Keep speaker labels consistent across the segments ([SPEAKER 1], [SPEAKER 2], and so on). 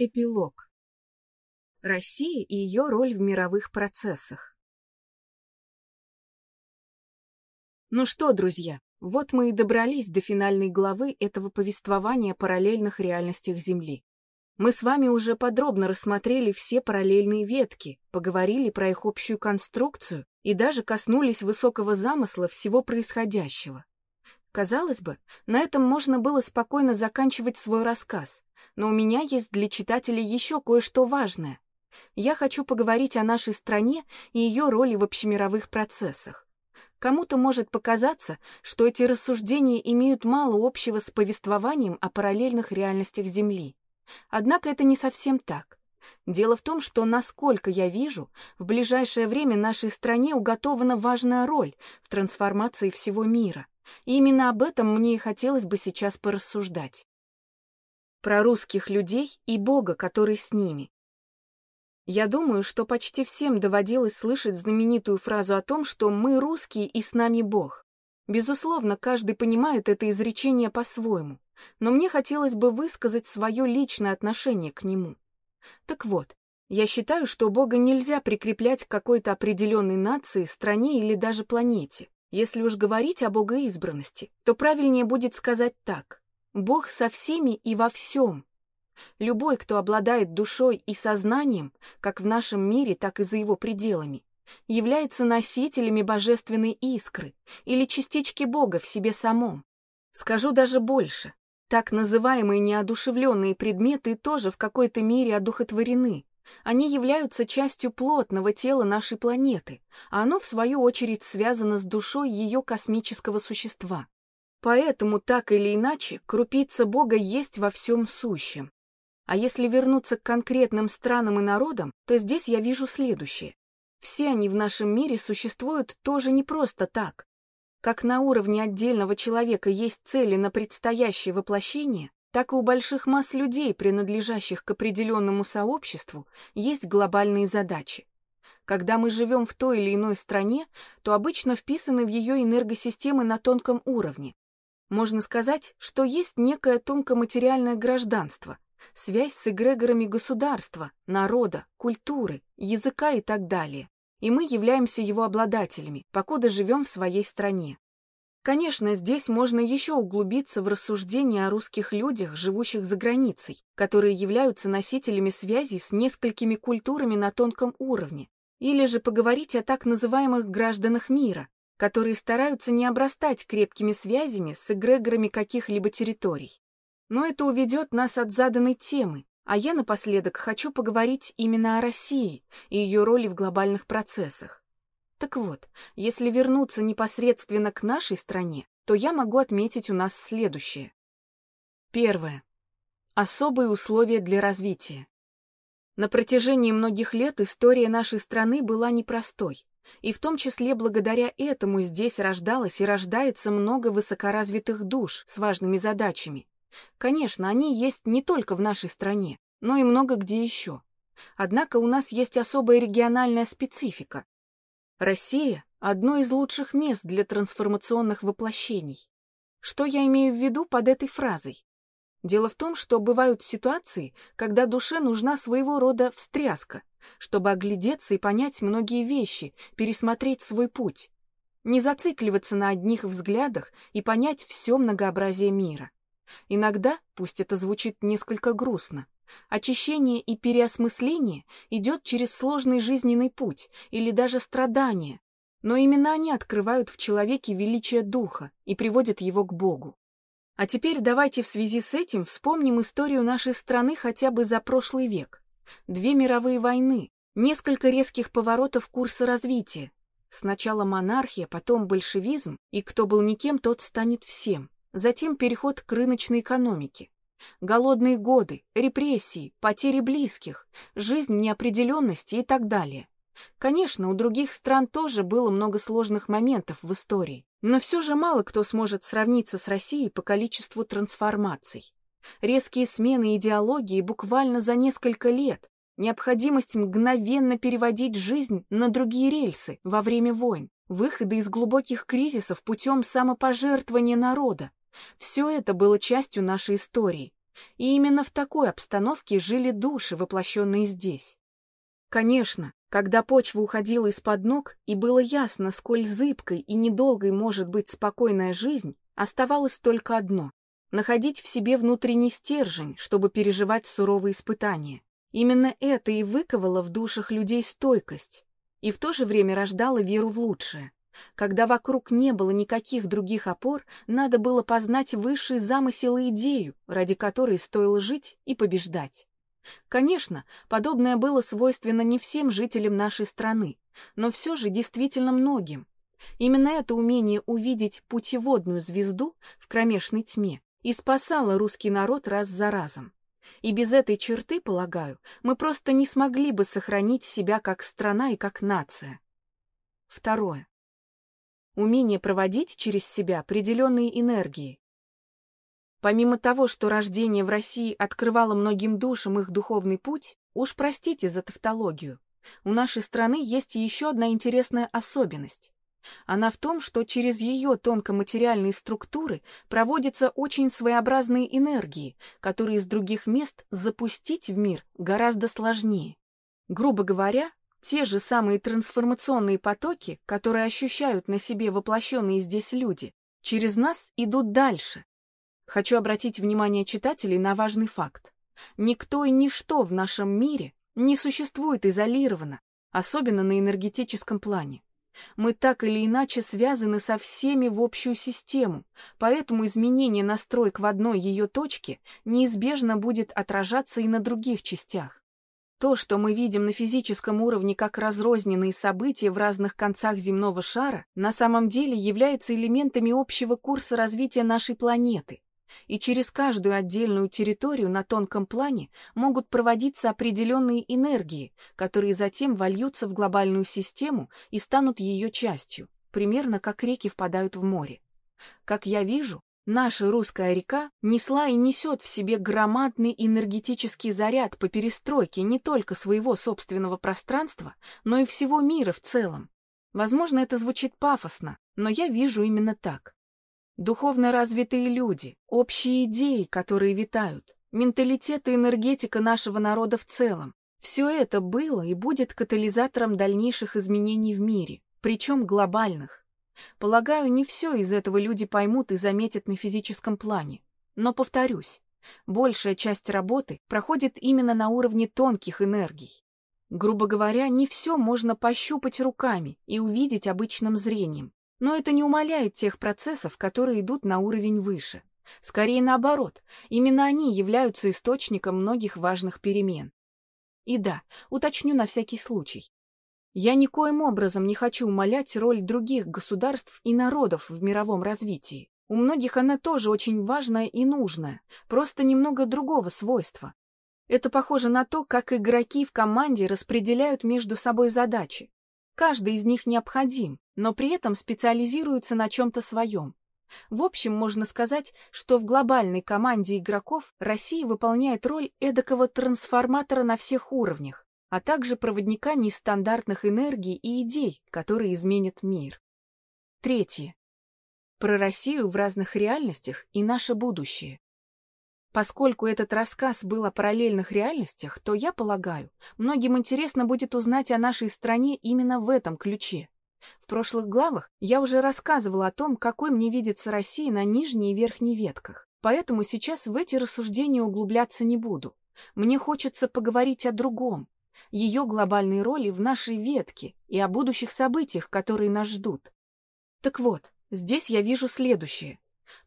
[SPEAKER 1] Эпилог. Россия и ее роль в мировых процессах. Ну что, друзья, вот мы и добрались до финальной главы этого повествования о параллельных реальностях Земли. Мы с вами уже подробно рассмотрели все параллельные ветки, поговорили про их общую конструкцию и даже коснулись высокого замысла всего происходящего. Казалось бы, на этом можно было спокойно заканчивать свой рассказ, но у меня есть для читателей еще кое-что важное. Я хочу поговорить о нашей стране и ее роли в общемировых процессах. Кому-то может показаться, что эти рассуждения имеют мало общего с повествованием о параллельных реальностях Земли. Однако это не совсем так. Дело в том, что, насколько я вижу, в ближайшее время нашей стране уготована важная роль в трансформации всего мира – и именно об этом мне и хотелось бы сейчас порассуждать. Про русских людей и Бога, который с ними. Я думаю, что почти всем доводилось слышать знаменитую фразу о том, что мы русские и с нами Бог. Безусловно, каждый понимает это изречение по-своему, но мне хотелось бы высказать свое личное отношение к нему. Так вот, я считаю, что Бога нельзя прикреплять к какой-то определенной нации, стране или даже планете. Если уж говорить о богоизбранности, то правильнее будет сказать так. Бог со всеми и во всем. Любой, кто обладает душой и сознанием, как в нашем мире, так и за его пределами, является носителями божественной искры или частички Бога в себе самом. Скажу даже больше. Так называемые неодушевленные предметы тоже в какой-то мере одухотворены, они являются частью плотного тела нашей планеты, а оно, в свою очередь, связано с душой ее космического существа. Поэтому, так или иначе, крупица Бога есть во всем сущем. А если вернуться к конкретным странам и народам, то здесь я вижу следующее. Все они в нашем мире существуют тоже не просто так. Как на уровне отдельного человека есть цели на предстоящее воплощение, так и у больших масс людей, принадлежащих к определенному сообществу, есть глобальные задачи. Когда мы живем в той или иной стране, то обычно вписаны в ее энергосистемы на тонком уровне. Можно сказать, что есть некое тонкоматериальное гражданство, связь с эгрегорами государства, народа, культуры, языка и так далее. И мы являемся его обладателями, покуда живем в своей стране. Конечно, здесь можно еще углубиться в рассуждения о русских людях, живущих за границей, которые являются носителями связей с несколькими культурами на тонком уровне, или же поговорить о так называемых гражданах мира, которые стараются не обрастать крепкими связями с эгрегорами каких-либо территорий. Но это уведет нас от заданной темы, а я напоследок хочу поговорить именно о России и ее роли в глобальных процессах. Так вот, если вернуться непосредственно к нашей стране, то я могу отметить у нас следующее. Первое. Особые условия для развития. На протяжении многих лет история нашей страны была непростой, и в том числе благодаря этому здесь рождалось и рождается много высокоразвитых душ с важными задачами. Конечно, они есть не только в нашей стране, но и много где еще. Однако у нас есть особая региональная специфика, Россия – одно из лучших мест для трансформационных воплощений. Что я имею в виду под этой фразой? Дело в том, что бывают ситуации, когда душе нужна своего рода встряска, чтобы оглядеться и понять многие вещи, пересмотреть свой путь, не зацикливаться на одних взглядах и понять все многообразие мира. Иногда, пусть это звучит несколько грустно, Очищение и переосмысление идет через сложный жизненный путь или даже страдания, но именно они открывают в человеке величие духа и приводят его к Богу. А теперь давайте в связи с этим вспомним историю нашей страны хотя бы за прошлый век. Две мировые войны, несколько резких поворотов курса развития. Сначала монархия, потом большевизм, и кто был никем, тот станет всем. Затем переход к рыночной экономике. Голодные годы, репрессии, потери близких, жизнь неопределенности и так далее. Конечно, у других стран тоже было много сложных моментов в истории, но все же мало кто сможет сравниться с Россией по количеству трансформаций. Резкие смены идеологии буквально за несколько лет, необходимость мгновенно переводить жизнь на другие рельсы во время войн, выходы из глубоких кризисов путем самопожертвования народа, все это было частью нашей истории, И именно в такой обстановке жили души, воплощенные здесь. Конечно, когда почва уходила из-под ног, и было ясно, сколь зыбкой и недолгой может быть спокойная жизнь, оставалось только одно — находить в себе внутренний стержень, чтобы переживать суровые испытания. Именно это и выковало в душах людей стойкость, и в то же время рождало веру в лучшее. Когда вокруг не было никаких других опор, надо было познать высший замысел и идею, ради которой стоило жить и побеждать. Конечно, подобное было свойственно не всем жителям нашей страны, но все же действительно многим. Именно это умение увидеть путеводную звезду в кромешной тьме и спасало русский народ раз за разом. И без этой черты, полагаю, мы просто не смогли бы сохранить себя как страна и как нация. Второе. Умение проводить через себя определенные энергии. Помимо того, что рождение в России открывало многим душам их духовный путь, уж простите за тавтологию, у нашей страны есть еще одна интересная особенность. Она в том, что через ее тонкоматериальные структуры проводятся очень своеобразные энергии, которые из других мест запустить в мир гораздо сложнее. Грубо говоря, те же самые трансформационные потоки, которые ощущают на себе воплощенные здесь люди, через нас идут дальше. Хочу обратить внимание читателей на важный факт. Никто и ничто в нашем мире не существует изолированно, особенно на энергетическом плане. Мы так или иначе связаны со всеми в общую систему, поэтому изменение настроек в одной ее точке неизбежно будет отражаться и на других частях. То, что мы видим на физическом уровне как разрозненные события в разных концах земного шара, на самом деле является элементами общего курса развития нашей планеты, и через каждую отдельную территорию на тонком плане могут проводиться определенные энергии, которые затем вольются в глобальную систему и станут ее частью, примерно как реки впадают в море. Как я вижу, наша русская река несла и несет в себе громадный энергетический заряд по перестройке не только своего собственного пространства, но и всего мира в целом. Возможно, это звучит пафосно, но я вижу именно так. Духовно развитые люди, общие идеи, которые витают, менталитет и энергетика нашего народа в целом. Все это было и будет катализатором дальнейших изменений в мире, причем глобальных. Полагаю, не все из этого люди поймут и заметят на физическом плане. Но, повторюсь, большая часть работы проходит именно на уровне тонких энергий. Грубо говоря, не все можно пощупать руками и увидеть обычным зрением. Но это не умаляет тех процессов, которые идут на уровень выше. Скорее наоборот, именно они являются источником многих важных перемен. И да, уточню на всякий случай. Я никоим образом не хочу умалять роль других государств и народов в мировом развитии. У многих она тоже очень важная и нужная, просто немного другого свойства. Это похоже на то, как игроки в команде распределяют между собой задачи. Каждый из них необходим, но при этом специализируется на чем-то своем. В общем, можно сказать, что в глобальной команде игроков Россия выполняет роль эдакого трансформатора на всех уровнях, а также проводника нестандартных энергий и идей, которые изменят мир. Третье. Про Россию в разных реальностях и наше будущее. Поскольку этот рассказ был о параллельных реальностях, то, я полагаю, многим интересно будет узнать о нашей стране именно в этом ключе. В прошлых главах я уже рассказывала о том, какой мне видится Россия на нижней и верхней ветках, поэтому сейчас в эти рассуждения углубляться не буду. Мне хочется поговорить о другом, ее глобальной роли в нашей ветке и о будущих событиях, которые нас ждут. Так вот, здесь я вижу следующее.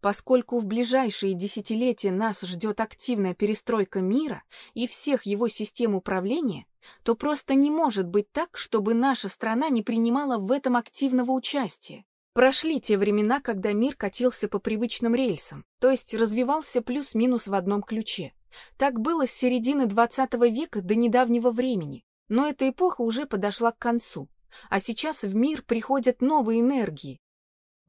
[SPEAKER 1] Поскольку в ближайшие десятилетия нас ждет активная перестройка мира и всех его систем управления, то просто не может быть так, чтобы наша страна не принимала в этом активного участия. Прошли те времена, когда мир катился по привычным рельсам, то есть развивался плюс-минус в одном ключе. Так было с середины XX века до недавнего времени, но эта эпоха уже подошла к концу. А сейчас в мир приходят новые энергии,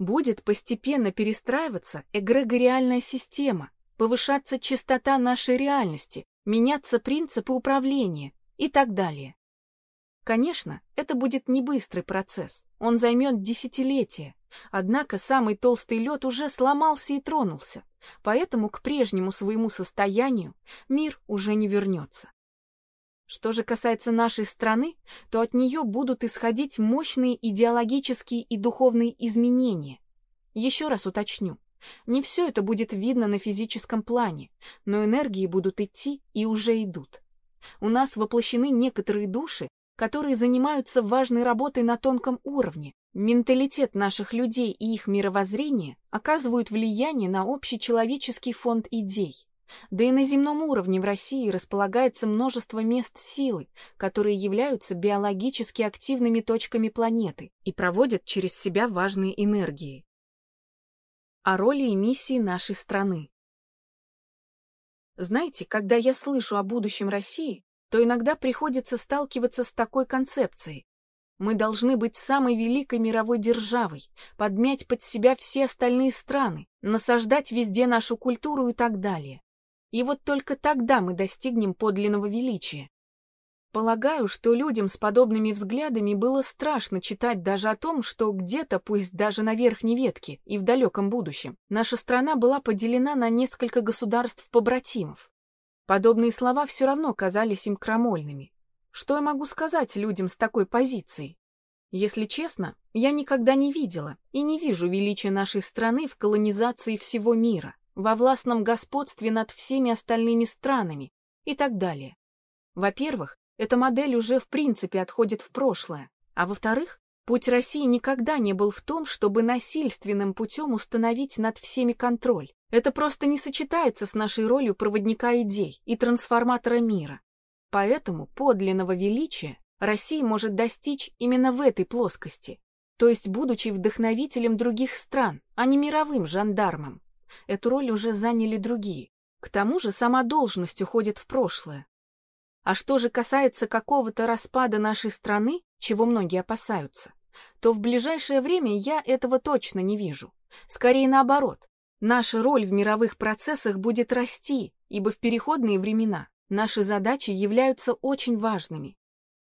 [SPEAKER 1] будет постепенно перестраиваться эгрегориальная система, повышаться частота нашей реальности, меняться принципы управления и так далее. Конечно, это будет не быстрый процесс, он займет десятилетия. Однако самый толстый лед уже сломался и тронулся, поэтому к прежнему своему состоянию мир уже не вернется. Что же касается нашей страны, то от нее будут исходить мощные идеологические и духовные изменения. Еще раз уточню, не все это будет видно на физическом плане, но энергии будут идти и уже идут. У нас воплощены некоторые души, которые занимаются важной работой на тонком уровне. Менталитет наших людей и их мировоззрение оказывают влияние на общечеловеческий фонд идей. Да и на земном уровне в России располагается множество мест силы, которые являются биологически активными точками планеты и проводят через себя важные энергии. О роли и миссии нашей страны. Знаете, когда я слышу о будущем России, то иногда приходится сталкиваться с такой концепцией. Мы должны быть самой великой мировой державой, подмять под себя все остальные страны, насаждать везде нашу культуру и так далее. И вот только тогда мы достигнем подлинного величия. Полагаю, что людям с подобными взглядами было страшно читать даже о том, что где-то, пусть даже на верхней ветке и в далеком будущем, наша страна была поделена на несколько государств-побратимов. Подобные слова все равно казались им крамольными. Что я могу сказать людям с такой позицией? Если честно, я никогда не видела и не вижу величия нашей страны в колонизации всего мира, во властном господстве над всеми остальными странами и так далее. Во-первых, эта модель уже в принципе отходит в прошлое, а во-вторых, путь России никогда не был в том, чтобы насильственным путем установить над всеми контроль. Это просто не сочетается с нашей ролью проводника идей и трансформатора мира. Поэтому подлинного величия Россия может достичь именно в этой плоскости, то есть будучи вдохновителем других стран, а не мировым жандармом. Эту роль уже заняли другие. К тому же сама должность уходит в прошлое. А что же касается какого-то распада нашей страны, чего многие опасаются, то в ближайшее время я этого точно не вижу. Скорее наоборот, Наша роль в мировых процессах будет расти, ибо в переходные времена наши задачи являются очень важными.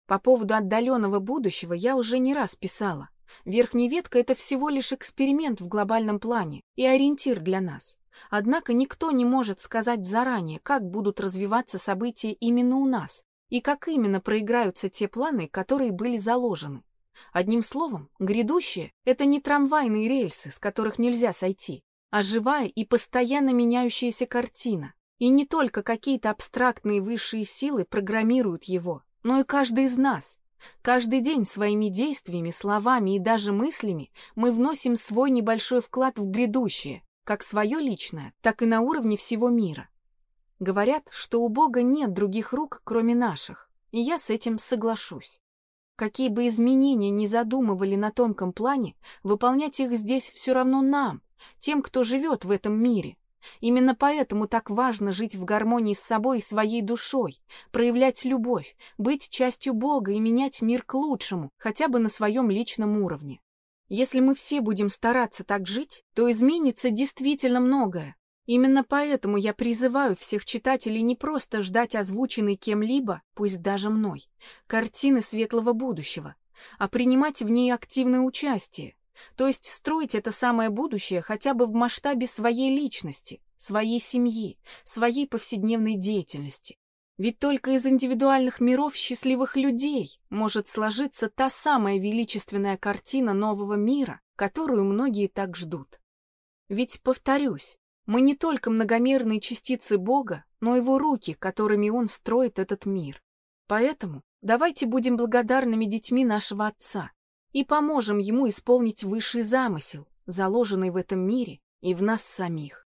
[SPEAKER 1] По поводу отдаленного будущего я уже не раз писала. Верхняя ветка — это всего лишь эксперимент в глобальном плане и ориентир для нас. Однако никто не может сказать заранее, как будут развиваться события именно у нас и как именно проиграются те планы, которые были заложены. Одним словом, грядущее — это не трамвайные рельсы, с которых нельзя сойти, а живая и постоянно меняющаяся картина. И не только какие-то абстрактные высшие силы программируют его, но и каждый из нас. Каждый день своими действиями, словами и даже мыслями мы вносим свой небольшой вклад в грядущее, как свое личное, так и на уровне всего мира. Говорят, что у Бога нет других рук, кроме наших, и я с этим соглашусь. Какие бы изменения ни задумывали на тонком плане, выполнять их здесь все равно нам, тем, кто живет в этом мире. Именно поэтому так важно жить в гармонии с собой и своей душой, проявлять любовь, быть частью Бога и менять мир к лучшему, хотя бы на своем личном уровне. Если мы все будем стараться так жить, то изменится действительно многое. Именно поэтому я призываю всех читателей не просто ждать озвученной кем-либо, пусть даже мной, картины светлого будущего, а принимать в ней активное участие, то есть строить это самое будущее хотя бы в масштабе своей личности, своей семьи, своей повседневной деятельности. Ведь только из индивидуальных миров счастливых людей может сложиться та самая величественная картина нового мира, которую многие так ждут. Ведь, повторюсь, мы не только многомерные частицы Бога, но его руки, которыми Он строит этот мир. Поэтому давайте будем благодарными детьми нашего Отца, и поможем ему исполнить высший замысел, заложенный в этом мире и в нас самих.